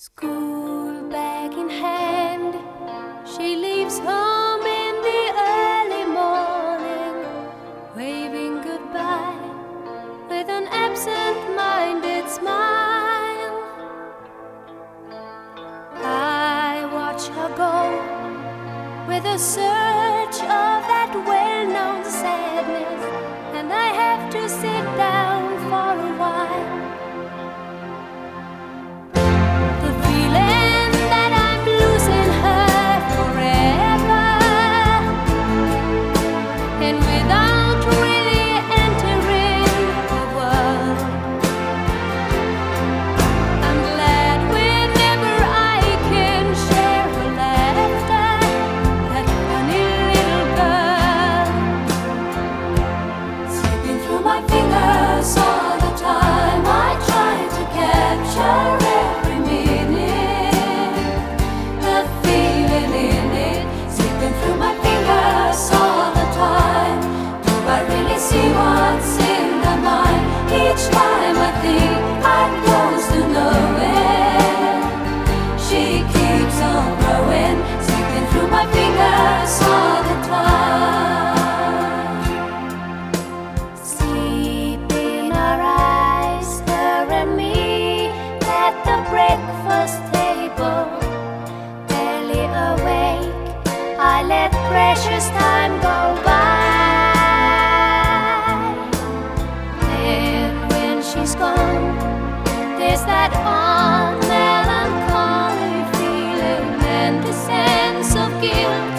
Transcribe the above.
School bag in hand, she leaves home in the early morning, waving goodbye with an absent minded smile. I watch her go with a certain precious time go by. and when she's gone, there's that odd melancholy feeling and the sense of guilt.